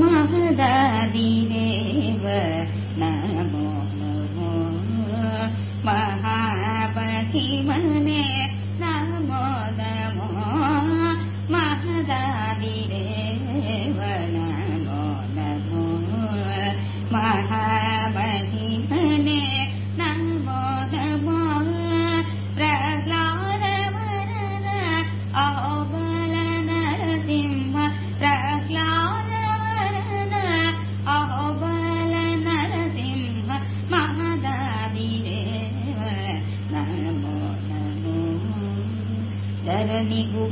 महदादिदेव नमो नमो ಧರಣಿಗುಗುಟವಾಗೆ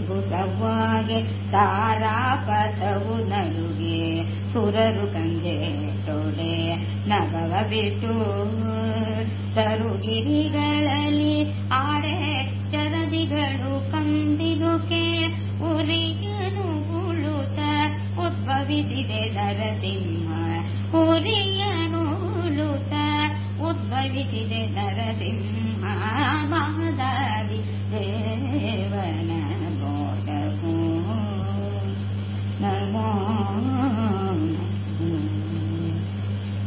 ತಾರಾಪಥವು ನಡುಗೆ. ಸುರರು ಕಂಜೆ ತೊಡೆ ನಗವ ಬಿಟ್ಟು. ತರುಗಿರಿಗಳಲ್ಲಿ ಆಡೆ ಚರದಿಗಳು ಕಂದಿರುಕೆ ಉರಿಯನು ಉಳುತ, ಉದ್ಭವಿಸಿದೆ ನರಸಿಂಹ. ಉರಿಯನು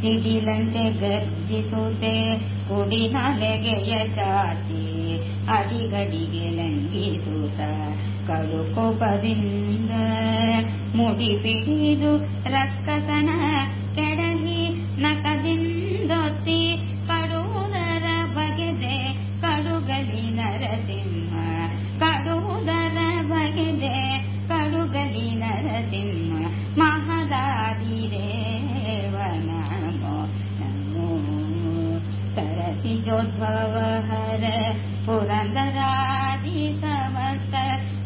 ಸಿಡಿಲಂತೆ ಗರ್ಜಿಸುತ್ತೆ ಕುಡಿನಲೆಗೆಯ ಚಾಚಿ ಅಡಿಗಡಿಗೆ ಲಂಘಿಸುತ್ತ ಕಡು ಕೋಪದಿಂದ ಮುಡಿ ಬಿಡಿದು ರಕ್ಕಸನ ಕೆಡಹಿ ನಕದಿಂದೊತ್ತಿ ಕಡುವುದರ ಬಗೆದೆ ಕಡುಗಲಿ ನರಸಿಂಹ ಕಡುವುದರ ಬಗೆದೆ ಕಡುಗಲಿ ನರಸಿಂಹ ಮಹದಾದಿ योद्धव पुरन्दरादि समस्त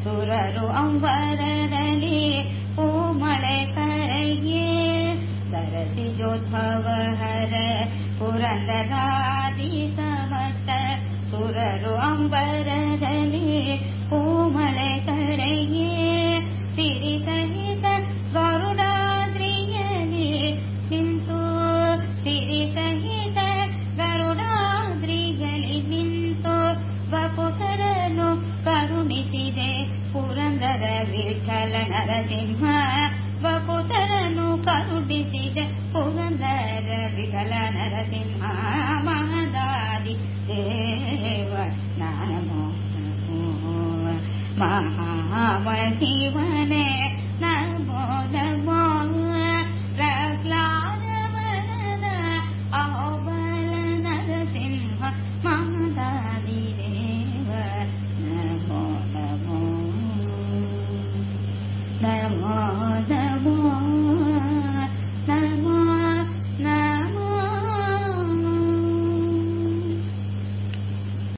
सुररु अम्बरी पूमळे करये। सरसि ज्योद्भवहर पुरन्दरादि समस्त सुररु अम्बरी ಪುರಂದರ ವಿಠಲ ನರಸಿಂಹ ವಪುಸರನು ಕರುಣಿಸಿದೆ ಪುರಂದರ ವಿಠಲ ನರಸಿಂಹ ಮಹದಾದಿ ದೇವ ನಮೋ ನಮೋ ಮಹಾಮಹಿಮನೆ ನಮೋ